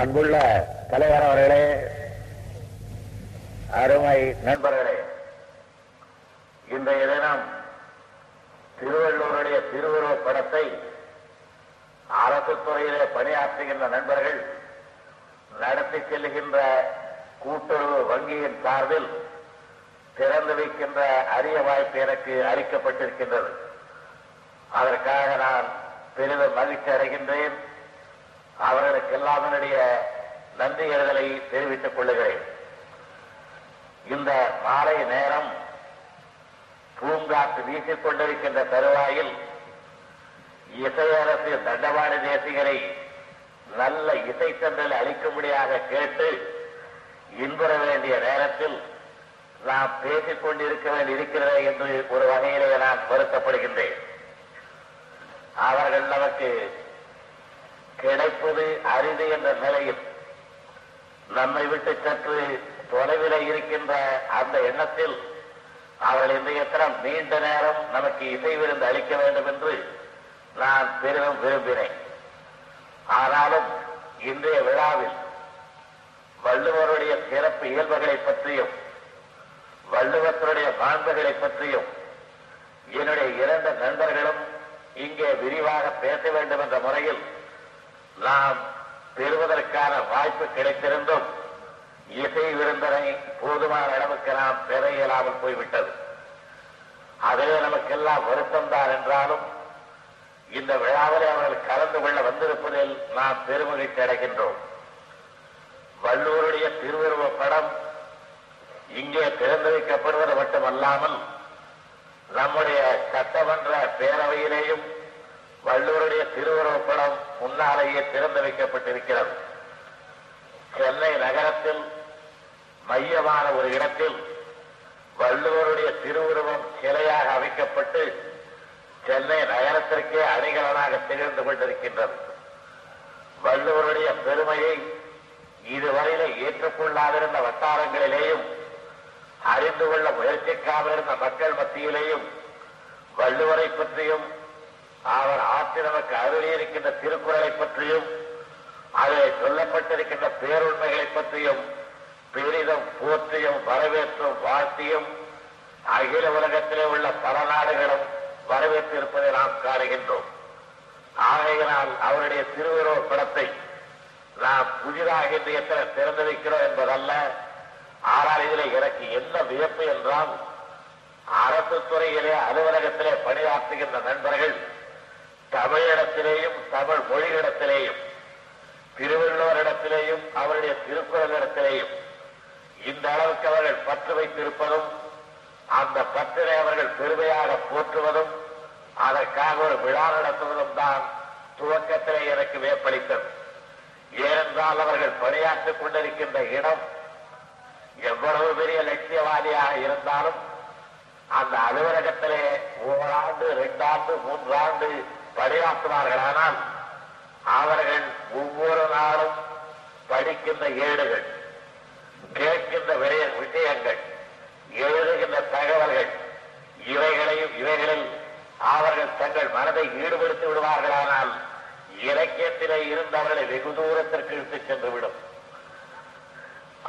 அன்புள்ள தலைவர் அவர்களே அருமை நண்பர்களே இன்றைய தினம் திருவள்ளூருடைய திருவுருவப் படத்தை அரசு துறையிலே பணியாற்றுகின்ற நண்பர்கள் நடத்தி செல்லுகின்ற கூட்டுறவு வங்கியின் சார்பில் திறந்து வைக்கின்ற அரிய வாய்ப்பு எனக்கு அளிக்கப்பட்டிருக்கின்றது. அதற்காக நான் பெரிதும் மகிழ்ச்சி அடைகின்றேன் அவர்களுக்கெல்லாம் என்னுடைய நன்றியர்களை தெரிவித்துக் கொள்ளுகிறேன். இந்த மாலை நேரம் பூங்காற்று வீசிக் கொண்டிருக்கின்ற தருவாயில் இசையரசு தண்டவாணி தேசிகரை நல்ல இசைத்தன்றல் அளிக்கும்படியாக கேட்டு இன்புற வேண்டிய நேரத்தில் நாம் பேசிக் கொண்டிருக்க வேண்டியிருக்கிறதே என்று ஒரு வகையிலே நான் வருத்தப்படுகின்றேன். அவர்கள் நமக்கு கிடைப்பது அரிது என்ற நிலையில் நம்மை விட்டு சற்று தொலைவில் இருக்கின்ற அந்த எண்ணத்தில் அவர்கள் இன்றைய தினம் நீண்ட நேரம் நமக்கு இசை விருந்து அளிக்க வேண்டும் என்று நான் பெரிதும் விரும்பினேன். ஆனாலும் இன்றைய விழாவில் வள்ளுவருடைய சிறப்பு இயல்புகளை பற்றியும் வள்ளுவத்தினுடைய மாண்புகளை பற்றியும் என்னுடைய இரண்டு நண்பர்களும் இங்கே விரிவாக பேச வேண்டும் என்ற முறையில் நாம் பெறுவதற்கான வாய்ப்பு கிடைத்திருந்தும் இசை விருந்தனை போதுமான அளவுக்கு நாம் பெற இயலாமல் போய்விட்டது. அதிலே நமக்கெல்லாம் வருத்தம்தான் என்றாலும் இந்த விழாவிலே அவர்கள் கலந்து கொள்ள வந்திருப்பதில் நாம் பெருமகிழ்ச்சி அடைகின்றோம். வள்ளூருடைய திருவுருவ படம் இங்கே திறந்து வைக்கப்படுவது மட்டுமல்லாமல் நம்முடைய சட்டமன்ற பேரவையிலேயும் வள்ளூருடைய திருவுருவப் படம் முன்னாலேயே திறந்து வைக்கப்பட்டிருக்கிறது. சென்னை நகரத்தில் மையமான ஒரு இடத்தில் வள்ளுவருடைய திருவுருவம் சிலையாக அமைக்கப்பட்டு சென்னை நகரத்திற்கே அணிகலனாக திகழ்ந்து கொண்டிருக்கின்றது. வள்ளுவருடைய பெருமையை இதுவரையில ஏற்றுக்கொள்ளாதிருந்த வட்டாரங்களிலேயும் அறிந்து கொள்ள முயற்சிக்காமல் இருந்த மக்கள் மத்தியிலேயும் வள்ளுவரை பற்றியும் அவர் ஆற்றி நமக்கு அருளியிருக்கின்ற திருக்குறளை பற்றியும் அதில் சொல்லப்பட்டிருக்கின்ற பேருண்மைகளை பற்றியும் பெரிதும் போற்றியும் வரவேற்றும் வாழ்த்தியும் அகில உலகத்திலே உள்ள பல நாடுகளும் வரவேற்றிருப்பதை நாம் காணுகின்றோம். ஆகையினால் அவருடைய திருவுருவ படத்தை நாம் புதிதாக இன்று எத்தனை திறந்து வைக்கிறோம் என்பதல்ல. ஆனால் இதில் எனக்கு என்ன வியப்பு என்றால் அரசு துறையிலே அலுவலகத்திலே பணியாற்றுகின்ற நண்பர்கள் தமிழிடத்திலேயும் தமிழ் மொழியிடத்திலேயும் திருவள்ளுவரிடத்திலேயும் அவருடைய திருக்குறளிடத்திலேயும் இந்த அளவுக்கு அவர்கள் பற்று வைத்திருப்பதும் அந்த பற்றினை அவர்கள் பெருமையாக போற்றுவதும் அதற்காக ஒரு விழா நடத்துவதும் தான் துவக்கத்திலே எனக்கு வேப்பளித்தது ஏனென்றால் அவர்கள் பணியாற்றிக் கொண்டிருக்கின்ற இடம் எவ்வளவு பெரிய லட்சியவாதியாக இருந்தாலும் அந்த அலுவலகத்திலே ஓராண்டு ரெண்டாண்டு மூன்றாண்டு பணியாற்றுவார்களானால் அவர்கள் ஒவ்வொரு நாளும் படிக்கின்ற ஏடுகள் கேட்கின்ற விடய விஷயங்கள் எழுதுகின்ற தகவல்கள் இவைகளையும் இவைகளில் அவர்கள் தங்கள் மனதை ஈடுபடுத்தி விடுவார்களானால் இலக்கியத்திலே இருந்தவர்களை வெகு தூரத்திற்கு இழுத்துச் சென்றுவிடும்.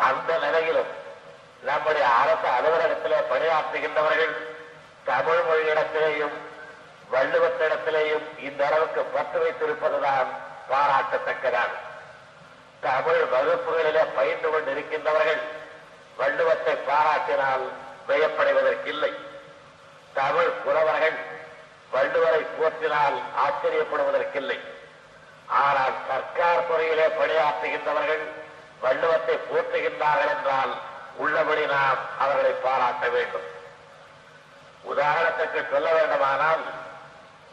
அந்த நிலையிலும் நம்முடைய அரசு அலுவலகத்திலே பணியாற்றுகின்றவர்கள் தமிழ் மொழியிடத்திலேயும் வள்ளுவத்திடத்திலேயும் இந்த அளவுக்கு பற்று வைத்திருப்பதுதான் பாராட்டத்தக்கதான் தமிழ் வகுப்புகளிலே பயின்று கொண்டிருக்கின்றவர்கள் வள்ளுவத்தை பாராட்டினால் வியப்படைவதற்கில்லை. தமிழ் புலவர்கள் வள்ளுவரை போற்றினால் ஆச்சரியப்படுவதற்கில்லை. ஆனால் சர்க்கார் துறையிலே பணியாற்றுகின்றவர்கள் வள்ளுவத்தை போற்றுகின்றார்கள் என்றால் உள்ளபடி நாம் அவர்களை பாராட்ட வேண்டும். உதாரணத்துக்கு சொல்ல வேண்டுமானால்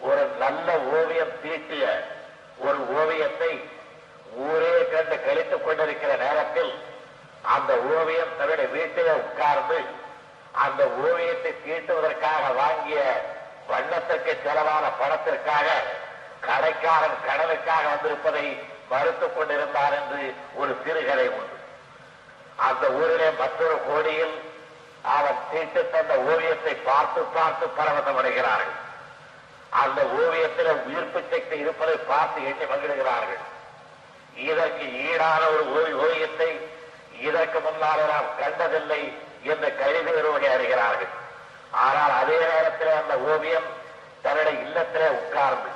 ஒரு நல்ல ஓவியம் தீட்டிய ஒரு ஓவியத்தை ஊரே கண்டு கழித்துக் கொண்டிருக்கிற நேரத்தில் அந்த ஓவியம் தன்னுடைய வீட்டிலே உட்கார்ந்து அந்த ஓவியத்தை தீட்டுவதற்காக வாங்கிய வண்ணத்திற்கு செலவான பணத்திற்காக கடைக்காரன் கடலுக்காக வந்திருப்பதை மறுத்துக் கொண்டிருந்தார் என்று ஒரு சிறுகதை உண்டு. அந்த ஊரிலே மற்றொரு கோடியில் அவன் தீட்டு தந்த ஓவியத்தை பார்த்து பார்த்து பரவசம் அடைகிறார்கள் அந்த ஓவியத்தில் உயிர்ப்பு சக்தி இருப்பதை பார்த்து எண்ணி பங்கிடுகிறார்கள். இதற்கு ஈடான ஒரு ஓவியத்தை இதற்கு முன்னாலே நாம் கண்டதில்லை என்று கழிவுகிறவனை அறிகிறார்கள். ஆனால் அதே நேரத்தில் அந்த ஓவியம் தன்னுடைய இல்லத்திலே உட்கார்ந்து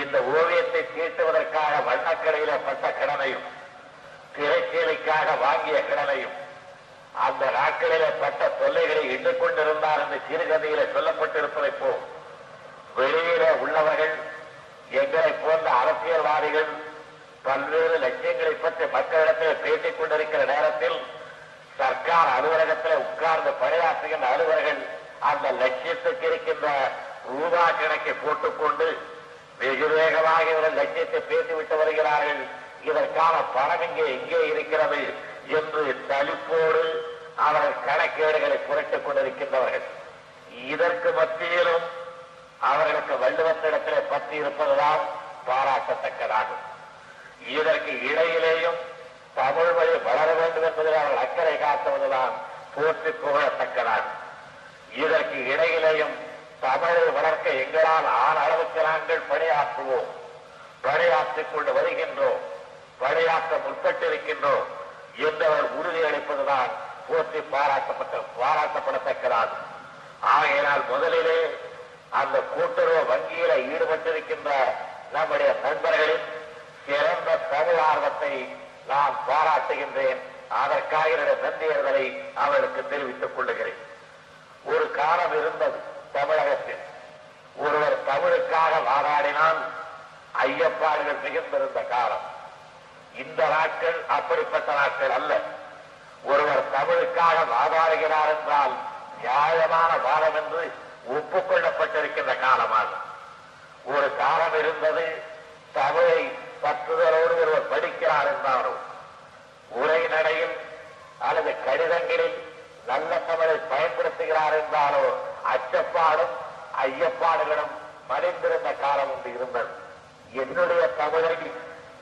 இந்த ஓவியத்தை தீட்டுவதற்காக வண்ணக்கடையில பட்ட கடனையும் திரைச்சீலைக்காக வாங்கிய கடனையும் அந்த நாட்களிலே பட்ட தொல்லைகளை எண்ணிக்கொண்டிருந்தார் என்று சிறுகதையில சொல்லப்பட்டிருப்பதை போல் வெளியில உள்ளவர்கள் எங்களை போன்ற அரசியல்வாதிகள் பல்வேறு லட்சியங்களை பற்றி மக்களிடத்தில் பேசிக் கொண்டிருக்கிற நேரத்தில் சர்க்கார் அலுவலகத்தில் உட்கார்ந்து பணியாற்றுகின்ற அலுவலர்கள் அந்த லட்சியத்துக்கு இருக்கின்ற ரூபா கணக்கை போட்டுக்கொண்டு வெகு வேகமாக இவர்கள் லட்சியத்தை பேசிவிட்டு வருகிறார்கள். இதற்கான பணம் இங்கே எங்கே இருக்கிறது என்று தலிப்போடு அவர்கள் கணக்கேடுகளை புரட்டிக் கொண்டிருக்கின்றவர்கள். இதற்கு மத்தியிலும் அவர்களுக்கு வள்ளுவத்திடத்திலே பற்றி இருப்பதுதான் பாராட்டத்தக்கதாகும். இதற்கு இடையிலேயும் தமிழ் மொழி வளர வேண்டும் என்பதில் அவர்கள் அக்கறை காட்டுவதுதான் போற்றி புகழத்தக்கதாகும். இதற்கு இடையிலேயும் தமிழை வளர்க்க எங்களால் ஆன அளவுக்கு நாங்கள் பணியாற்றுவோம். பணியாற்றிக் கொண்டு வருகின்றோம். பணியாற்ற முற்பட்டிருக்கின்றோம் என்றவர் உறுதியளிப்பதுதான் போற்றி பாராட்டப்பட்ட பாராட்டப்படத்தக்கதாகும். ஆகையினால் முதலிலே அந்த கூட்டுறவு வங்கியில ஈடுபட்டிருக்கின்ற நம்முடைய நண்பர்களின் சிறந்த தமிழ் ஆர்வத்தை நான் பாராட்டுகின்றேன். அதற்காக என்னுடைய நன்றியர்களை அவர்களுக்கு தெரிவித்துக் கொள்ளுகிறேன் ஒரு காலம் இருந்தது தமிழகத்தில். ஒருவர் தமிழுக்காக வாதாடினால் ஐயப்பாடுகள் மிகுந்திருந்த காலம். இந்த நாட்கள் அப்படிப்பட்ட நாட்கள் அல்ல. ஒருவர் தமிழுக்காக வாதாடுகிறார் என்றால் நியாயமான வாதம் என்று ஒப்புக்கொள்ளப்பட்டிருக்கின்ற காலமாகும் ஒரு காலம் இருந்தது தமிழை பற்றுதலோடு ஒருவர் படிக்கிறார் உரை உரைநடையில் அல்லது கடிதங்களில் நல்ல தமிழை பயன்படுத்துகிறார் என்றாலோ அச்சப்பாடும் ஐயப்பாடுகளும் மறைந்திருந்த காலம் ஒன்று இருந்தது. என்னுடைய தமிழை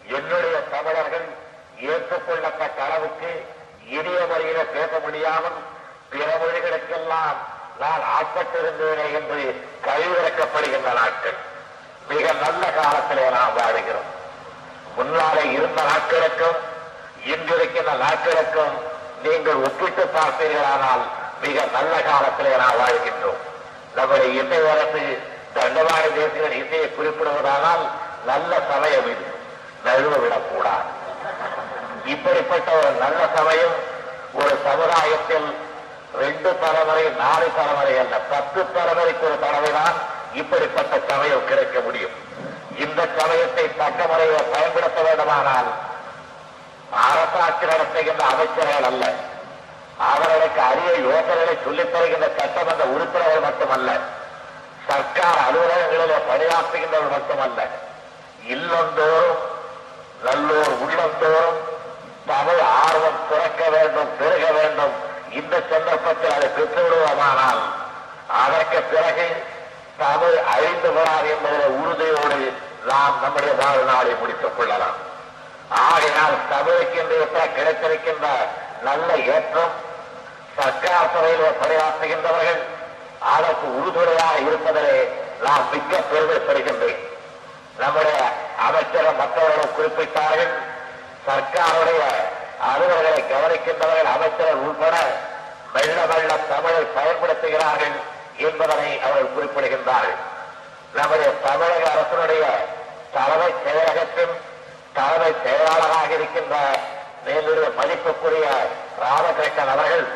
என்னுடைய தமிழர்கள் ஏற்றுக்கொள்ளப்பட்ட அளவுக்கு இனிய முறையில பேச முடியாமல் பிற மொழிகளுக்கெல்லாம் நான் ஆட்பட்டிருந்தேனே என்று கழிவிறக்கப்படுகின்ற நாட்கள். மிக நல்ல காலத்திலே நாம் வாடுகிறோம் முன்னாலே இருந்த நாட்களுக்கும் இன்றிருக்கின்ற நாட்களுக்கும் நீங்கள் ஒப்பிட்டு பார்த்தீர்களானால் மிக நல்ல காலத்திலே நாம் வாழ்கின்றோம். நம்முடைய இசை அரசு தண்டவாணி தேசியர் இசையை குறிப்பிடுவதானால் நல்ல சமயம் இது. நழுவ விடக்கூடாது. இப்படிப்பட்ட ஒரு நல்ல சமயம் ஒரு சமுதாயத்தில் ரெண்டு தலைமுறை நாலு தலைமுறை அல்ல. பத்து தலைமுறைக்கு ஒரு தலைமைதான் இப்படிப்பட்ட சமயம் கிடைக்க முடியும். இந்த சமயத்தை தக்க முறையில் பயன்படுத்த வேண்டுமானால் அரசாட்சி நடத்துகின்ற அமைச்சர்கள் அல்ல. அவர்களுக்கு அரிய யோசனைகளை சொல்லித் தருகின்ற சட்டமன்ற உறுப்பினர்கள் மட்டுமல்ல. சர்க்கார் அலுவலகங்களில் பணியாற்றுகின்றவர்கள் மட்டுமல்ல. இல்லந்தோறும் நல்லோர் உள்ளந்தோறும் தமிழ் ஆர்வம் துறக்க வேண்டும் பெருக வேண்டும். இந்த சந்தர்ப்பத்தில் அதை பெற்றுவிடுவோமானால் அதற்கு பிறகு தமிழ் அழிந்து விடாது என்பதில் உறுதியோடு நாம் நம்முடைய வாழ்நாளை முடித்துக் கொள்ளலாம். ஆகையால் தமிழுக்கு இன்றைய கிடைத்திருக்கின்ற நல்ல ஏற்றம் சர்க்கார் துறையில் பணியாற்றுகின்றவர்கள் அதற்கு உறுதுணையாக இருப்பதிலே நான் மிக்க பெருமைப்படுகின்றேன் நம்முடைய அமைச்சர் மற்றவர்கள் குறிப்பிட்டார்கள் சர்க்காருடைய அலுவலர்களை கவனிக்கின்றவர்கள் அமைச்சர்கள் உட்பட மெல்ல மெல்ல தமிழை பயன்படுத்துகிறார்கள் என்பதனை அவர்கள் குறிப்பிடுகின்றார்கள். நம்முடைய தமிழக அரசனுடைய தலைமை செயலகத்தின் தலைமை செயலாளராக இருக்கின்ற மேலுடைய மதிப்புக்குரிய ராமகிருஷ்ணன் அவர்கள்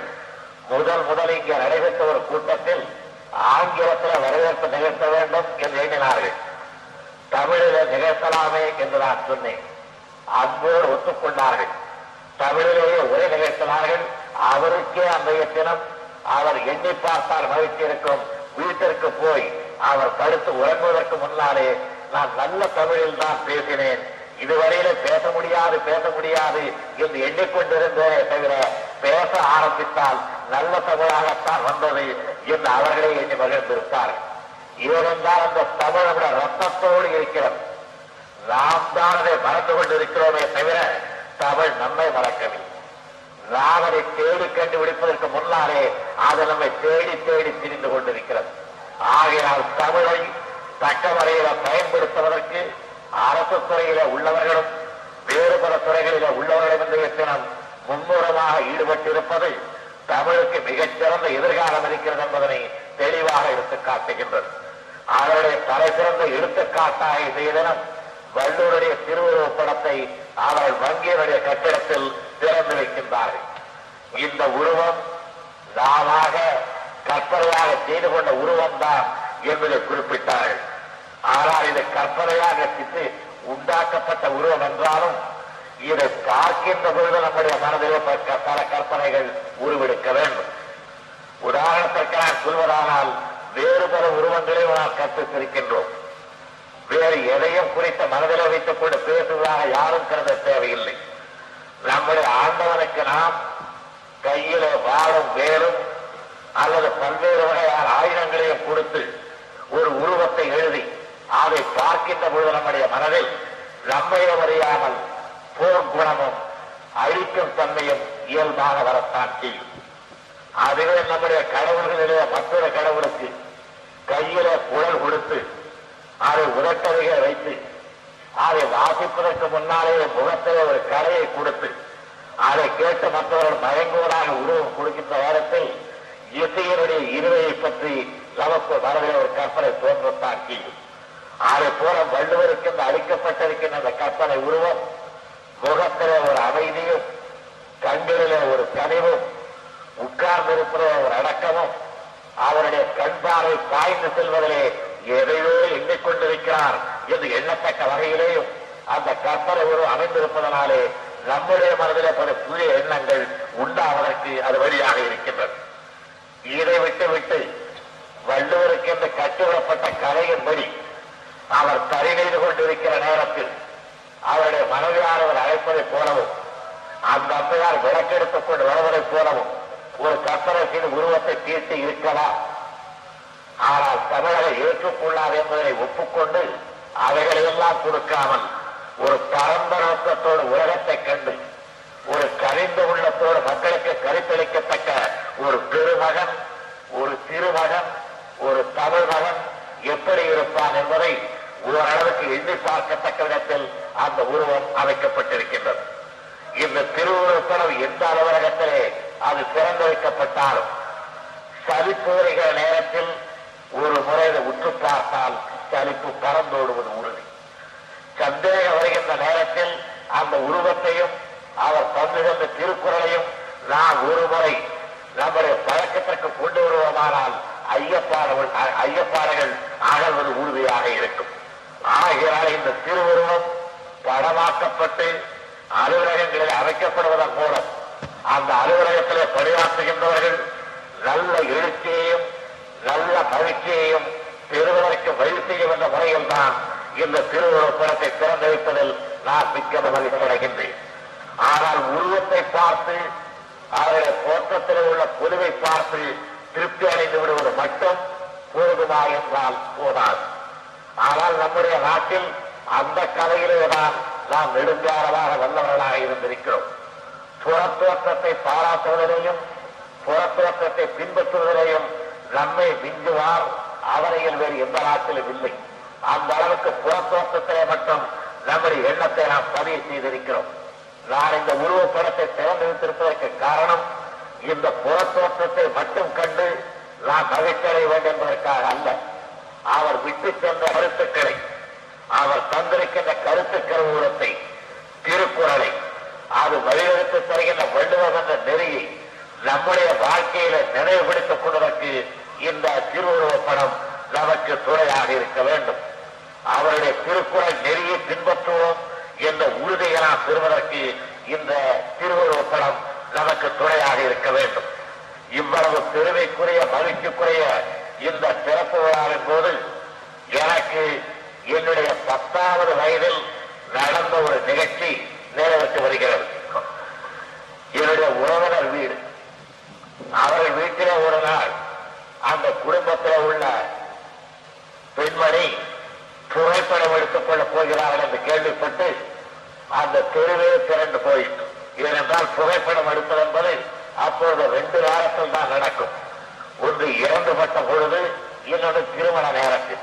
முதல் முதல் இங்கே நடைபெற்ற ஒரு கூட்டத்தில் ஆங்கிலத்தில் வரவேற்பு நிகழ்த்த வேண்டும் என்று எண்ணினார்கள். தமிழில் நிகழ்த்தலாமே என்று நான் சொன்னேன். அன்போடு ஒத்துக்கொண்டார்கள். தமிழிலேயே உரை நிகழ்த்தினார்கள் அவருக்கே அன்றைய தினம் அவர் எண்ணி பார்த்தால் மகிழ்ச்சியிருக்கும். வீட்டிற்கு போய் அவர் படுத்து உறங்குவதற்கு முன்னாலே நான் நல்ல தமிழில் தான் பேசினேன். இதுவரையில பேச முடியாது பேச முடியாது என்று எண்ணிக்கொண்டிருந்தேனே தவிர பேச ஆரம்பித்தால் நல்ல தமிழாகத்தான் வந்தது என்று அவர்களே எண்ணி மகிழ்ந்திருப்பார்கள். ஏனென்றால் அந்த தமிழ் நம்முடைய ரத்தத்தோடு இருக்கிறது. நாம் தான் அதை மறந்து கொண்டிருக்கிறோமே தவிர தமிழ் நம்மை மறக்கவில்லை. நாம் அதை தேடி கண்டுபிடிப்பதற்கு முன்னாலே அது நம்மை தேடி தேடி திரிந்து கொண்டிருக்கிறது. ஆகையால் தமிழை தக்க வரையில பயன்படுத்துவதற்கு அரசு துறையில உள்ளவர்களும் வேறு துறைகளில உள்ளவர்களும் என்ற தினம் மும்முரமாக ஈடுபட்டிருப்பது தமிழுக்கு மிகச்சிறந்த எதிர்காலம் இருக்கிறது என்பதனை தெளிவாக எடுத்துக் காட்டுகின்றது. அவருடைய தலை சிறந்த எடுத்துக்காட்டாக இந்த தினம் வள்ளூருடைய திருவுருவ படத்தை அவர்கள் வங்கியருடைய கட்டிடத்தில் திறந்து வைக்கின்றார்கள். இந்த உருவம் நாமாக கற்பனையாக செய்து கொண்ட உருவம் தான் என்பதை குறிப்பிட்டார்கள். ஆனால் இது கற்பனையாக சித்து உண்டாக்கப்பட்ட உருவம் என்றாலும் இதை பார்க்கின்ற பொழுது நம்முடைய மனதிலே பல பல கற்பனைகள் உருவெடுக்க வேண்டும். உதாரணத்திற்கு நான் சொல்வதானால் வேறு பல உருவங்களையும் நாம் கற்பித்திருக்கின்றோம் வேறு எதையும் குறித்த மனதில் வைத்துக் கொண்டு பேசுவதாக யாரும் கருத தேவையில்லை. நம்முடைய ஆண்டவனுக்கு நாம் கையில வாழும் வேலும் அல்லது பல்வேறு வகையான ஆயுதங்களையும் கொடுத்து ஒரு உருவத்தை எழுதி அதை பார்க்கின்ற பொழுது நம்முடைய மனதில் நம்மையே அறியாமல் போர் குணமும் அழிக்கும் தன்மையும் இயல்பாக வரத்தான் செய்யும். அதுவே நம்முடைய கடவுள்களிலே மற்றொரு கடவுளுக்கு கையில குழல் கொடுத்து அதை வைத்து அதை வாசிப்பதற்கு முன்னாலே முகத்தில் ஒரு கலையை கொடுத்து அதை கேட்டு மற்றவர்கள் மயங்குவதாக உருவம் கொடுக்கின்ற நேரத்தில் இசையினுடைய இருவையை பற்றி நமக்கு மனதில் ஒரு கற்பனை தோன்றத்தான் செய்யும். அதை போல வள்ளுவருக்கு இந்த அளிக்கப்பட்டிருக்கின்ற அந்த கற்பனை உருவம் முகத்திலே ஒரு அமைதியும் கண்களிலே ஒரு கனிவும் உட்கார்ந்திருக்கிற ஒரு அடக்கமும் அவருடைய கண்பாரை பாய்ந்து செல்வதிலே எதையோ எண்ணிக்கொண்டிருக்கிறார் என்று எண்ணத்தக்க வகையிலேயும் அந்த கற்பனை ஒரு அமைந்திருப்பதனாலே நம்முடைய மனதிலே பல புதிய எண்ணங்கள் உண்டாவதற்கு அது வழியாக இருக்கின்றது. இதை விட்டு விட்டு வள்ளுவருக்கு என்று கட்டிவிடப்பட்ட கலையின்படி அவர் தறி செய்து கொண்டிருக்கிற நேரத்தில் அவருடைய மனைவியானவர் அழைப்பதைப் போலவும் அந்த அம்மையார் விளக்கெடுத்துக் கொண்டு வருவதைப் போலவும் ஒரு கற்பனை செய்து உருவத்தை தீர்த்து இருக்கலாம் ஆனால் தமிழரை ஏற்றுக்கொள்ளாது என்பதை ஒப்புக்கொண்டு அவைகளையெல்லாம் கொடுக்காமல் ஒரு பரந்த நோக்கத்தோடு உலகத்தை கண்டு ஒரு கரிந்த உள்ளத்தோடு மக்களுக்கு கருத்தளிக்கத்தக்க ஒரு பெருமகன் ஒரு திருமகன் ஒரு தமிழ் மகன் எப்படி இருப்பான் என்பதை ஓரளவுக்கு எண்ணி பார்க்கத்தக்க விதத்தில் அந்த உருவம் அமைக்கப்பட்டிருக்கின்றது. இந்த திருவுருவப்படம் எந்த அலுவலகத்திலே அது திறந்து வைக்கப்பட்டாலும் சலிப்பு நேரத்தில் ஒரு முறை உற்று பார்த்தால் சலிப்பு பறந்தோடுவது உறுதி. சந்தேகம் வருகின்ற நேரத்தில் அந்த உருவத்தையும் அவர் தந்துகின்ற திருக்குறளையும் நாம் ஒரு முறை நம்முடைய பழக்கத்திற்கு கொண்டு வருவதானால் ஐயப்பாடுகள் ஐயப்பாடுகள் அகழ்வது உறுதியாக இருக்கும். ஆகையால் இந்த திருவுருவம் படமாக்கப்பட்டு அலுவலகங்களில் அமைக்கப்படுவதன் மூலம் அந்த அலுவலகத்திலே பணியாற்றுகின்றவர்கள் நல்ல எழுச்சியையும் நல்ல பயிற்சியையும் பெறுவதற்கு வழி செய்யும் என்ற முறையில் தான் இந்த திருவுருவப் படத்தை திறந்து வைப்பதில் நான் மிக்க மகிழ்ச்சி அடைகின்றேன். ஆனால் உருவத்தை பார்த்து அவருடைய தோற்றத்தில் உள்ள பொலிவை பார்த்து திருப்தி அடைந்து விடுவது மட்டும் போதுமா என்றால் போதாது. ஆனால் நம்முடைய நாட்டில் அந்த கலையிலே தான் நாம் நெடுங்காலமாக வல்லவர்களாக இருந்திருக்கிறோம். புறத்தோற்றத்தை பாராட்டுவதிலேயும் புறத்தோற்றத்தை பின்பற்றுவதிலேயும் நம்மை விஞ்சுவார். அவரையில் வேறு எந்த நாட்டிலும் இல்லை. அந்த அளவுக்கு புறத்தோட்டத்திலே மட்டும் நம்முடைய எண்ணத்தை நாம் பதிவு செய்திருக்கிறோம். நான் இந்த உருவப்படத்தை திறந்து வைத்திருப்பதற்கு காரணம் இந்த புறத்தோற்றத்தை மட்டும் கண்டு நான் மகிழ்ச்சியடைய வேண்டும் என்பதற்காக அல்ல. அவர் விட்டு சென்ற கருத்துக்களை அவர் தந்திருக்கின்ற கருத்து கருவூலத்தை திருக்குறளை அது வழிவகுத்து தருகின்ற வள்ளுவர் என்ற நெறியை நம்முடைய வாழ்க்கையில நினைவுபடுத்திக் கொள்வதற்கு இந்த திருவுருவ படம் நமக்கு துணையாக இருக்க வேண்டும். அவருடைய திருக்குறள் நெறியை பின்பற்றுவோம் என்ற உறுதியை நாம் பெறுவதற்கு இந்த திருவுருவ படம் நமக்கு துணையாக இருக்க வேண்டும். இவ்வளவு பெருமைக்குரிய மகிழ்ச்சிக்குரிய இந்த சிறப்பு விழாவின் போது எனக்கு என்னுடைய பத்தாவது வயதில் நடந்த ஒரு நிகழ்ச்சி நிறைவேற்றி வருகிறது. என்னுடைய உறவினர் வீடு. அவர்கள் வீட்டிலே ஒரு நாள் அந்த குடும்பத்தில் உள்ள பெண்மணி புகைப்படம் எடுத்துக் கொள்ளப் போகிறார்கள் என்று கேள்விப்பட்டு அந்த தெருவே திரண்டு போயிட்டு ஏனென்றால் புகைப்படம் எடுத்தல் என்பது அப்பொழுது ரெண்டு நேரத்தில் தான் நடக்கும். ஒன்று இறந்துபட்ட பொழுது இன்னொன்று திருமண நேரத்தில்.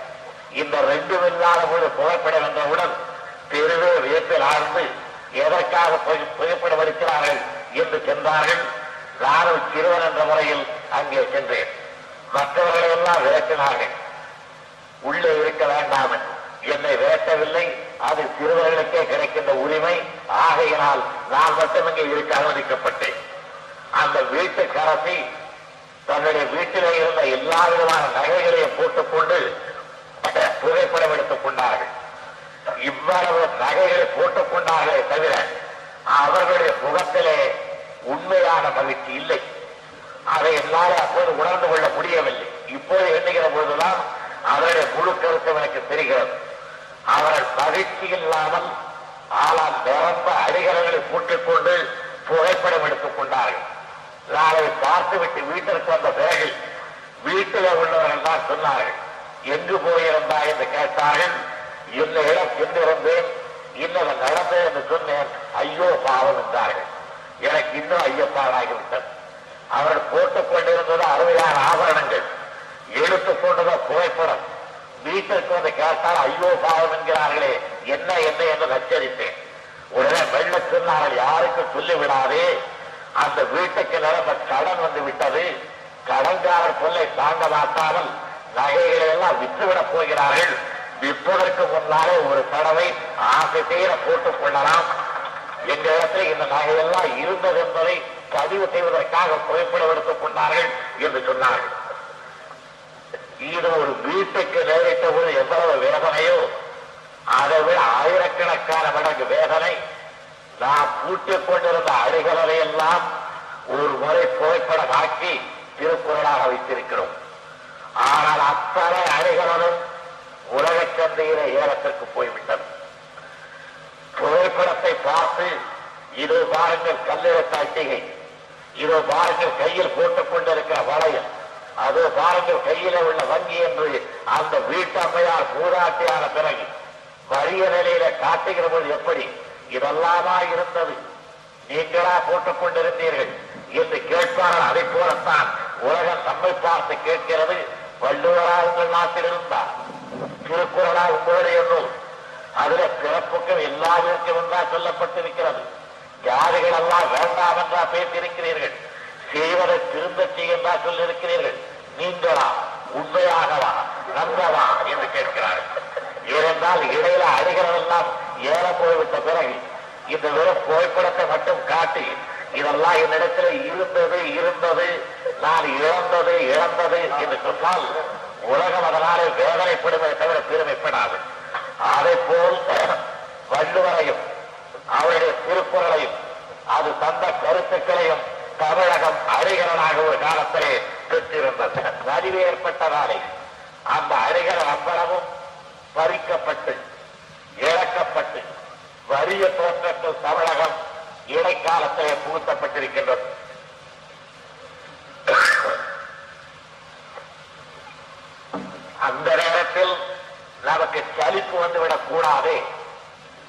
இந்த ரெண்டு இல்லாத பொழுது புகைப்படம் என்றவுடன் தெருவே வியப்பில் ஆழ்ந்து எதற்காக புகைப்படம் எடுக்கிறார்கள் என்று சென்றார்கள். நானும் சிறுவன் என்ற முறையில் அங்கே சென்றேன். மற்றவர்களை எல்லாம் விரட்டினார்கள். உள்ளே இருக்க வேண்டாம் என்னை விரட்டவில்லை. அது சிறுவர்களுக்கே கிடைக்கின்ற உரிமை. ஆகையினால் நான் மட்டும் இங்கே இருக்க அனுமதிக்கப்பட்டேன். அந்த வீட்டுக்கரசி தன்னுடைய வீட்டிலே இருந்த எல்லா விதமான நகைகளையும் போட்டுக்கொண்டு புகைப்படம் எடுத்துக் கொண்டார்கள். இவ்வளவு நகைகளை போட்டுக் கொண்டார்களே தவிர அவர்களுடைய முகத்திலே உண்மையான மகிழ்ச்சி இல்லை. அதை என்னால் அப்போது உணர்ந்து கொள்ள முடியவில்லை. இப்போது எண்ணுகிற பொழுதுதான் அவருடைய முழு கருத்தும் எனக்கு தெரிகிறது. அவர்கள் மகிழ்ச்சி இல்லாமல் ஆனால் நிரம்ப அடிகரங்களை பூட்டிக்கொண்டு புகைப்படம் எடுத்துக் கொண்டார்கள். நாளை பார்த்துவிட்டு வீட்டிற்கு வந்த பிறகு வீட்டில் உள்ளவர்கள் தான் சொன்னார்கள் எங்கு போயிருந்தா? என்று கேட்டார்கள். இந்த இடம் சென்றிருந்தேன் இன்னது நடந்தேன் என்று சொன்னேன். ஐயோ பாவம் என்றார்கள். எனக்கு இன்னும் ஐயப்பாடாகிவிட்டது. அவர்கள் போட்டுக் கொண்டிருந்தது அருமையான ஆபரணங்கள். எடுத்துக் கொண்டதோ புகைப்படம். வீட்டிற்கு வந்து கேட்டால் ஐயோ பாவம் என்கிறார்களே என்ன என்ன என்று நச்சரித்தேன் உடனே வெள்ள சொன்னார்கள் யாருக்கும் சொல்லிவிடாதே. அந்த வீட்டுக்கு நிரம்ப கடன் வந்து விட்டது. கடன்காரர் சொல்லை தாங்க மாட்டாமல் நகைகளை எல்லாம் விற்றுவிடப் போகிறார்கள். விற்பதற்கு முன்னாலே ஒரு தடவை ஆசை தீர போட்டுக் கொள்ளலாம். எங்களிடத்தில் இந்த நகையெல்லாம் இருந்தது என்பதை பதிவு செய்வதற்காக புகைப்படம் எடுத்துக் கொண்டார்கள் என்று சொன்னார்கள். இது ஒரு வீட்டுக்கு நேரிட்ட போது எவ்வளவு வேதனையோ அதை விட ஆயிரக்கணக்கான மடங்கு வேதனை. நான் பூட்டிக் கொண்டிருந்த அழுகலரை எல்லாம் ஒரு முறை புகைப்படமாக்கி திருக்குறளாக வைத்திருக்கிறோம். ஆனால் அத்தனை அழுகலரும் உலகச் சந்தையில ஏலத்திற்கு போய்விட்டது. புகைப்படத்தை பார்த்து இது பாருங்கள் கல்லிடத்த அட்டிகை இதோ பாருங்கள் கையில் போட்டுக் கொண்டிருக்கிற வளையம் அதோ பாருங்கள் கையில உள்ள வங்கி என்று அந்த வீட்டம்மையார் பூராட்டியான பிறகு வறிய நிலையில காட்டுகிற போது எப்படி? இதெல்லாமா இருந்தது? நீங்களா போட்டுக் கொண்டிருந்தீர்கள் என்று கேட்பார்கள். அதை போலத்தான் உலகம் தம்மை பார்த்து கேட்கிறது. வள்ளுவரா உங்கள் நாட்டில் இருந்தார் திருக்குறளா உங்களுடைய நூல் அதுல பிறப்புக்கும் எல்லாருக்கும் என்றா சொல்லப்பட்டிருக்கிறது. ஜாதிகள் எல்லாம் வேண்டாம் என்றா பேசியிருக்கிறீர்கள்? செய்வதை திரும்ப செய்யன்றா சொல்லியிருக்கிறீர்கள். நீங்களா? உண்மையாகவா? நம்பவா? என்று கேட்கிறார்கள். ஏனென்றால் இடையில அடிகளெல்லாம் ஏற போய்விட்ட பிறகு இந்த வெறும் புகைப்படத்தை மட்டும் காட்டி இதெல்லாம் என்னிடத்தில் இருந்தது இருந்தது நான் இழந்தது இழந்தது என்று சொன்னால் உலகம் அதனாலே வேதனைப்படுவதை தவிர பெருமைப்படாது. அதை போல் வள்ளுவரையும் அவருடைய திருக்குறளையும் அது தந்த கருத்துக்களையும் தமிழகம் அறிகரனாக ஒரு காலத்திலே பெற்றிருந்தது. நலிவு ஏற்பட்டதாலே அந்த அழிகரன் அம்பலமும் பறிக்கப்பட்டு இழக்கப்பட்டு வறிய தோற்றத்தில் தமிழகம் இடைக்காலத்திலே புகுத்தப்பட்டிருக்கின்றது. அந்த நேரத்தில் நமக்கு சலிப்பு வந்துவிடக் கூடாதே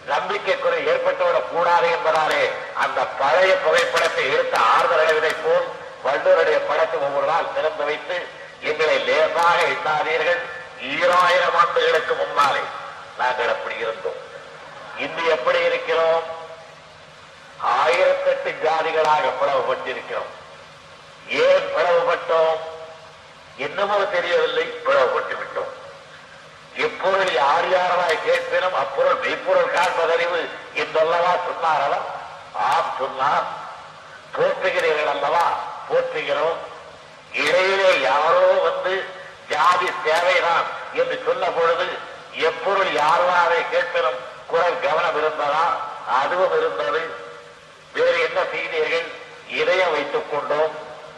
நம்பிக்கை குறை ஏற்பட்டுவிடக் கூடாது என்பதாலே அந்த பழைய புகைப்படத்தை எடுத்த ஆறுதல் அடைவதைப் போல் வள்ளுவருடைய படத்தை ஒவ்வொரு நாள் திறந்து வைத்து எங்களை லேசாக எண்ணாதீர்கள். ஈராயிரம் ஆண்டுகளுக்கு முன்னாலே நாங்கள் அப்படி இருந்தோம். இன்று எப்படி இருக்கிறோம்? ஆயிரத்தெட்டு ஜாதிகளாக பிளவுபட்டிருக்கிறோம் ஏன் பிளவுபட்டோம் என்னமோ தெரியவில்லை பிளவுபட்டு விட்டோம் எப்பொருள் யார் யாராய் கேட்பினும் அப்பொருள் மெய்ப்பொருள் காண்பதறிவு என்றல்லவா சொன்னாரவா ஆம் சொன்னார். போற்றுகிறீர்கள் அல்லவா? போற்றுகிறோம். இடையிலே யாரோ வந்து ஜாதி தேவைதான் என்று சொன்ன பொழுது எப்பொருள் யாராவை கேட்பினும் குரல் கவனம் இருந்ததா? அதுவும் இருந்தது. வேறு என்ன செய்தீர்கள்? இதயம் வைத்துக் கொண்டோம்.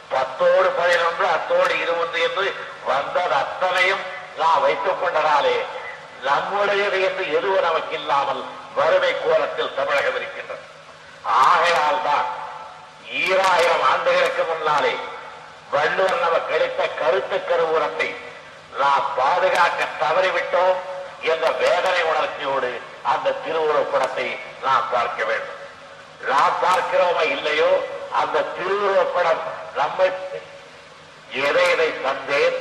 பத்தோடு பதினொன்று அத்தோடு இருபது என்று வந்தது அத்தனையும் நான் வைத்துக் கொண்டதாலே நம்முடையது என்று எதுவும் நமக்கு இல்லாமல் வறுமை கோலத்தில் தமிழகம் இருக்கின்றது. ஆகையால் தான் ஈராயிரம் ஆண்டுகளுக்கு முன்னாலே வள்ளுவர் நமக்கு அளித்த கருத்து கருவூரத்தை நாம் பாதுகாக்க தவறிவிட்டோம் என்ற வேதனை உணர்ச்சியோடு அந்த திருவுருவ படத்தை நாம் பார்க்க வேண்டும். நாம் பார்க்கிறோமா இல்லையோ அந்த திருவுருவ படம் நம்மை எதை எதை தந்தேன்?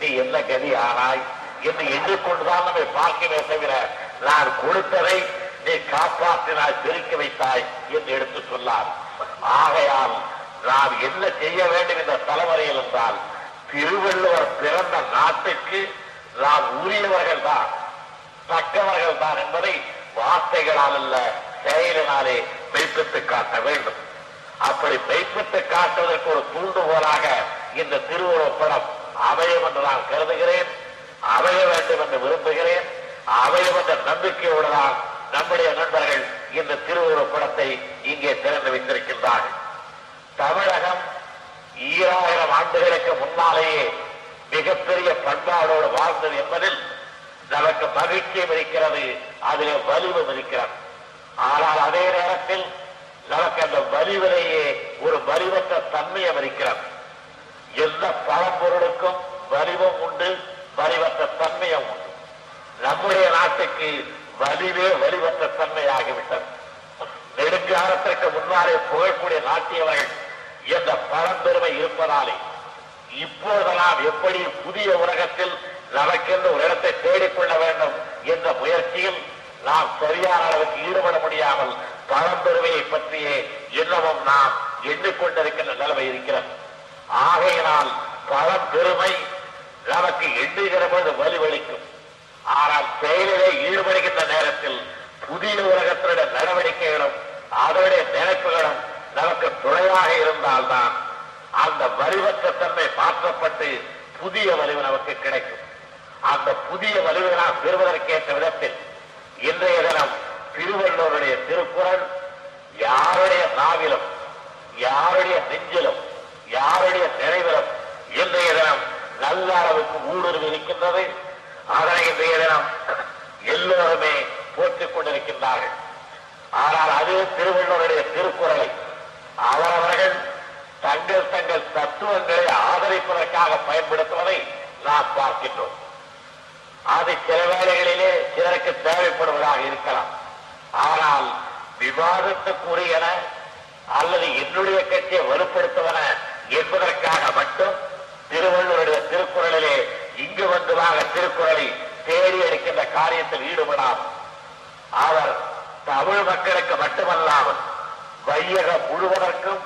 நீ என்ன கதி ஆனாய் என்று எண்ணிக்கொண்டுதான் நம்மை பார்க்கவே தவிர நான் கொடுத்ததை நீ காப்பாற்றினாய் பெருக்கி வைத்தாய் என்று எடுத்து சொன்னார். ஆகையால் நாம் என்ன செய்ய வேண்டும் இந்த தலைமுறையில் என்றால் திருவள்ளுவர் பிறந்த நாட்டுக்கு நாம் உரியவர்கள் தான் தக்கவர்கள் தான் என்பதை வார்த்தைகளால் அல்ல செயலினாலே மெய்ப்பித்து காட்ட வேண்டும். அப்படி மெய்ப்பித்து காட்டுவதற்கு ஒரு தூண்டுகோலாக இந்த திருவுருவ படம் அமையும் என்று நான் கருதுகிறேன். அமைய வேண்டும் என்று விரும்புகிறேன். அமையும் என்ற நம்பிக்கையோடு தான் நம்முடைய நண்பர்கள் இந்த திருவுருவ படத்தை இங்கே திறந்து வைத்திருக்கின்றார்கள். தமிழகம் ஈராயிரம் ஆண்டுகளுக்கு முன்னாலேயே மிகப்பெரிய பண்பாடோடு வாழ்ந்தது என்பதில் நமக்கு மகிழ்ச்சியும் இருக்கிறது அதிலே வலிவும் இருக்கிறது ஆனால் அதே நேரத்தில் நமக்கு அந்த வலிவிலேயே ஒரு வலிவற்ற தன்மையும் இருக்கிறது எந்த பழம்பொருளுக்கும் வலிவும் உண்டு வலிவற்ற தன்மையும் உண்டு. நம்முடைய நாட்டுக்கு வலிவே வலிவற்ற தன்மையாகிவிட்டது. நெடுங்காலத்திற்கு முன்னாலே புகழக்கூடிய நாட்டியவர்கள் என்ற பழம்பெருமை இருப்பதாலே இப்போதெல்லாம் எப்படி புதிய உலகத்தில் நமக்கென்று ஒரு இடத்தை தேடிக்கொள்ள வேண்டும் என்ற முயற்சியில் நாம் சரியான அளவுக்கு ஈடுபட முடியாமல் பழம்பெருமையை பற்றியே இன்னமும் நாம் எண்ணிக்கொண்டிருக்கின்ற நிலைமை இருக்கிறது. ஆகையினால் பல பெருமை நமக்கு எண்ணுகிற போது வலுவளிக்கும் ஆனால் செயலிலே ஈடுபடுகின்ற நேரத்தில் புதிய உலகத்தினுடைய நடவடிக்கைகளும் அதனுடைய நினைப்புகளும் நமக்கு துணையாக இருந்தால்தான் அந்த வலிவற்ற தன்மை மாற்றப்பட்டு புதிய வலிவு நமக்கு கிடைக்கும். அந்த புதிய வலிவு நாம் பெறுவதற்கேற்ற விதத்தில் இன்றைய தினம் திருவள்ளுவருடைய திருக்குறள் யாருடைய நாவிலும் யாருடைய நெஞ்சிலும் யாருடைய நினைவிலும் இன்றைய தினம் நல்ல அளவுக்கு ஊடுருவி இருக்கின்றது அதனை இன்றைய தினம் எல்லோருமே போற்றிக் கொண்டிருக்கின்றார்கள். ஆனால் அது திருவள்ளுவருடைய திருக்குறளை அவரவர்கள் தங்கள் தங்கள் தத்துவங்களை ஆதரிப்பதற்காக பயன்படுத்துவதை நாம் பார்க்கின்றோம். அது சில வேளைகளிலே சிலருக்கு தேவைப்படுவதாக இருக்கலாம். ஆனால் விவாதத்துக்குரியன அல்லது என்னுடைய கட்சியை வலுப்படுத்துவன என்பதற்காக மட்டும் திருவள்ளுவருடைய திருக்குறளிலே இங்கு வந்துவாக திருக்குறளை தேடி எடுக்கின்ற காரியத்தில் ஈடுபடாமல் அவர் தமிழ் மக்களுக்கு மட்டுமல்லாமல் வையகம் முழுவதற்கும்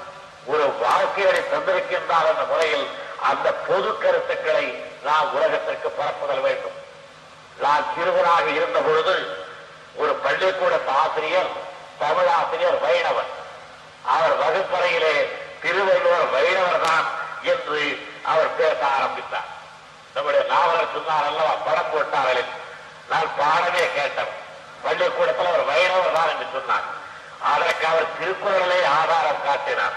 ஒரு வாழ்க்கையை தந்திருக்கின்றார் என்ற முறையில் அந்த பொது கருத்துக்களை நாம் உலகத்திற்கு பரப்புதல் வேண்டும். நான் சிறுவனாக இருந்த பொழுது ஒரு பள்ளிக்கூடத்து ஆசிரியர் தமிழ் ஆசிரியர் வைணவன். அவர் வகுப்பறையிலே திருவள்ளுவர் வைணவர் தான் என்று அவர் பேச ஆரம்பித்தார். நம்முடைய நாவலர் சொன்னார் அல்லவா படம் போட்டார்களே நான் பாடமே கேட்டேன் பள்ளிக்கூடத்தில் அவர் வைணவர் தான் என்று சொன்னார். அதற்கு அவர் திருக்குறளை ஆதாரம் காட்டினார்.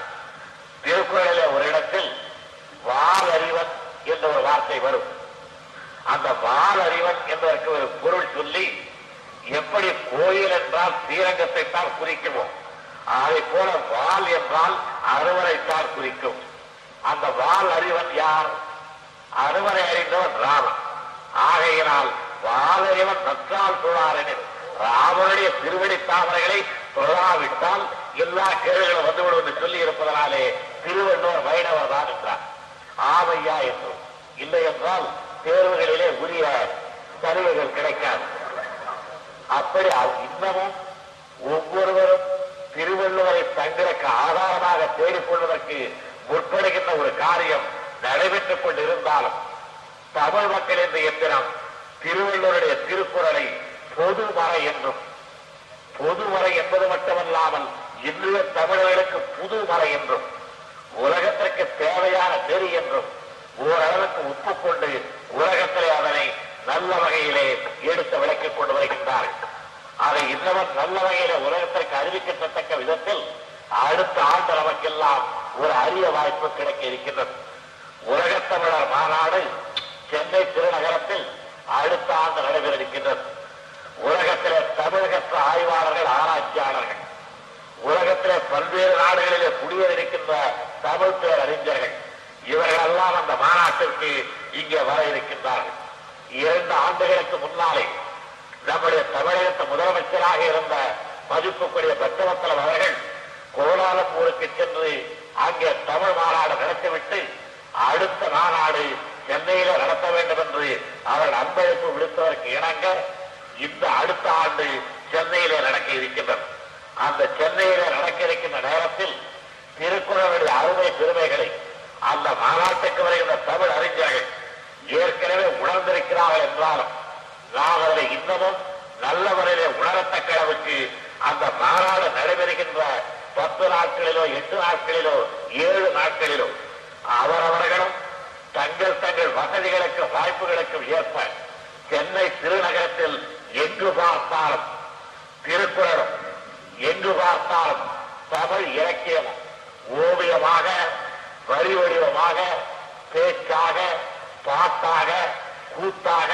திருக்குறளிலே ஒரு இடத்தில் வால் அறிவன் என்ற ஒரு வார்த்தை வரும். அந்த வால் அறிவன் என்பதற்கு ஒரு பொருள் சொல்லி எப்படி கோயில் என்றால் ஸ்ரீரங்கத்தை தான் குறிக்குமோ. அதை போல வால் என்றால் அறுவரைத்தான் குறிக்கும் அந்த வால் அறிவன் யார்? அறுவரை அறிந்தவன் ராமன். ஆகையினால் வாலறிவன் நற்றால் தொழாரெனில் ராமனுடைய திருவடி தாமரைகளை தொழாவிட்டால் எல்லா கேள்விகளும் வந்துவிடும் என்று சொல்லி இருப்பதனாலே திருவள்ளுவர் வைணவர் தான் என்றார். ஆமையா என்றும் இல்லை என்றால் தேர்வுகளிலே உரிய சலுகைகள் கிடைக்காது. அப்படி இன்னமும் ஒவ்வொருவரும் திருவள்ளுவரை தங்களுக்கு ஆதாரமாக தேடிக்கொள்வதற்கு முற்படுகின்ற ஒரு காரியம் நடைபெற்றுக் கொண்டிருந்தாலும் தமிழ் மக்கள் என்ற எந்திரம் திருவள்ளுவருடைய திருக்குறளை பொதுமறை என்றும் பொதுமறை என்பது மட்டுமல்லாமல் இன்றைய தமிழர்களுக்கு புதுமறை என்றும் உலகத்திற்கு தேவையான நெறி என்றும் ஓரளவுக்கு ஒப்புக்கொண்டு உலகத்திலே அதனை நல்ல வகையிலே எடுத்து விளக்கிக் கொண்டு வரை அதை நல்ல வகையில உலகத்திற்கு அறிவிக்கத்தக்க விதத்தில் அடுத்த ஆண்டு நமக்கெல்லாம் ஒரு அரிய வாய்ப்பு கிடைக்க இருக்கின்றது. உலகத்தமிழர் மாநாடு சென்னை திருநகரத்தில் அடுத்த ஆண்டு நடைபெற இருக்கின்றது. உலகத்திலே தமிழகற்ற ஆய்வாளர்கள் ஆராய்ச்சியாளர்கள் உலகத்திலே பல்வேறு நாடுகளிலே குடியேறியிருக்கின்ற தமிழ் பேர் அறிஞர்கள் இவர்கள் எல்லாம் அந்த மாநாட்டிற்கு இங்கே வர இருக்கின்றார்கள். இரண்டு ஆண்டுகளுக்கு முன்னாலே நம்முடைய தமிழகத்து முதலமைச்சராக இருந்த மதிப்புக்குரிய பச்சவத்தலம் அவர்கள் கோலாலம்பூருக்கு சென்று அங்கே தமிழ் மாநாடு நடத்திவிட்டு அடுத்த மாநாடு சென்னையில நடத்த வேண்டும் என்று அவர்கள் அன்பளிப்பு விடுத்ததற்கு இணங்க இந்த அடுத்த ஆண்டு சென்னையிலே நடக்க இருக்கின்றனர் அந்த சென்னையில நடக்க இருக்கின்ற நேரத்தில் திருக்குறளுடைய அருமை பெருமைகளை அந்த மாநாட்டுக்கு வருகின்ற தமிழ் அறிஞர்கள் ஏற்கனவே உணர்ந்திருக்கிறார்கள் என்றாலும் நாம் அதனை இன்னமும் நல்ல முறையிலே உணரத்தக்க அளவுக்கு அந்த மாநாடு நடைபெறுகின்ற பத்து நாட்களிலோ எட்டு நாட்களிலோ ஏழு நாட்களிலோ அவரவர்களும் தங்கள் தங்கள் வசதிகளுக்கும் வாய்ப்புகளுக்கும் ஏற்ப சென்னை திருநகரத்தில் எங்கு பார்த்தாலும் திருக்குறளும் எங்கு பார்த்தாலும் தமிழ் இலக்கியமும் ஓவியமாக வரி வடிவமாக பேச்சாக பாட்டாக கூத்தாக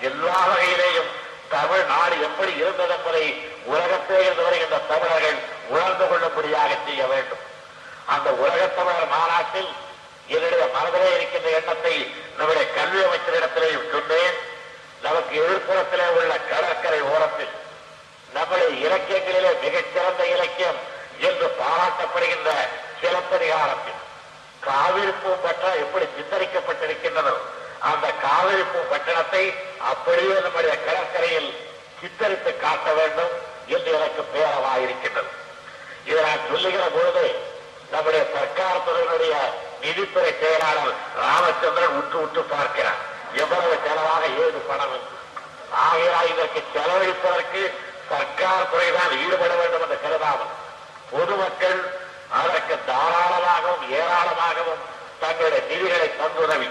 எல்லா வகையிலேயும் தமிழ்நாடு எப்படி இருந்தது என்பதை உலகத்தே இருந்து வருகின்ற தமிழர்கள் உணர்ந்து கொள்ளும்படியாக செய்ய வேண்டும். அந்த உலகத் தமிழர் மாநாட்டில் என்னுடைய மனதிலே இருக்கின்ற எண்ணத்தை நம்முடைய கல்வி அமைச்சரிடத்திலேயும் சொன்னேன். நமக்கு எதிர்ப்புறத்திலே உள்ள கடற்கரை ஓரத்தில் நம்முடைய இலக்கியங்களிலே மிகச்சிறந்த இலக்கியம் என்று பாராட்டப்படுகின்ற சிலப்பதிகாரத்தில் காவிரி பூம்பட்டினம் எப்படி சித்தரிக்கப்பட்டிருக்கின்றனர் அந்த காவிரிப்பு பட்டணத்தை அப்படியே நம்முடைய கடற்கரையில் சித்தரித்து காட்ட வேண்டும் என்று எனக்கு பேரவாயிருக்கின்றது. இதை நான் சொல்லுகிற பொழுது நம்முடைய சர்க்கார் துறையினுடைய நிதித்துறை செயலாளர் ராமச்சந்திரன் உற்று உற்று பார்க்கிறார். எவ்வளவு செலவாக ஏது பணம் என்று. ஆகையால் இதற்கு செலவழிப்பதற்கு சர்க்கார் துறைதான் ஈடுபட வேண்டும் என்று கருதாமல் பொதுமக்கள் அதற்கு தாராளமாகவும் ஏராளமாகவும் தங்களுடைய நிதிகளை தந்துதவி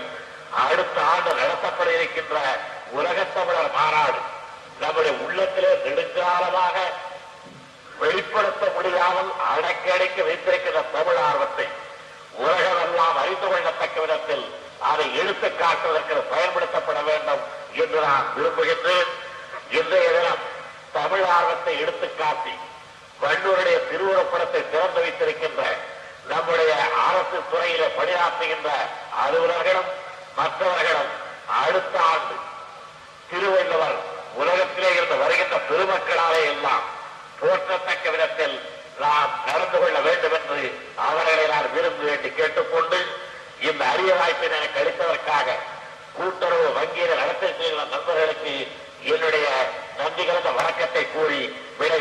அடுத்த ஆண்டு நடத்தப்பட இருக்கின்ற உலகத்தமிழர் மாநாடு நம்முடைய உள்ளத்திலே நெடுங்காலமாக வெளிப்படுத்த முடியாமல் அடக்கடைக்கு வைத்திருக்கின்ற தமிழ் ஆர்வத்தை உலகமெல்லாம் அறிந்து கொள்ளத்தக்க விதத்தில் அதை எடுத்து காட்டுவதற்கு பயன்படுத்தப்பட வேண்டும் என்று நான் விரும்புகின்றேன். இன்றைய தினம் தமிழ் ஆர்வத்தை எடுத்து காட்டி வள்ளுவருடைய திருவுருப்படத்தை திறந்து வைத்திருக்கின்ற நம்முடைய அரசு துறையில பணியாற்றுகின்ற அலுவலர்களும் மற்றவர்களும் அடுத்த ஆண்டு திருவள்ளுவர் உலகத்திலே இருந்து வருகின்ற பெருமக்களாலே எல்லாம் போற்றத்தக்க விதத்தில் நாம் நடந்து கொள்ள வேண்டும் என்று அவர்களை நான் விரும்பி வேண்டி கேட்டுக்கொண்டு இந்த அரிய வாய்ப்பை எனக்கு அளித்ததற்காக கூட்டுறவு வங்கியில் நடத்திருக்கிற நண்பர்களுக்கு என்னுடைய நன்றி கலந்த வணக்கத்தை கூறி விடை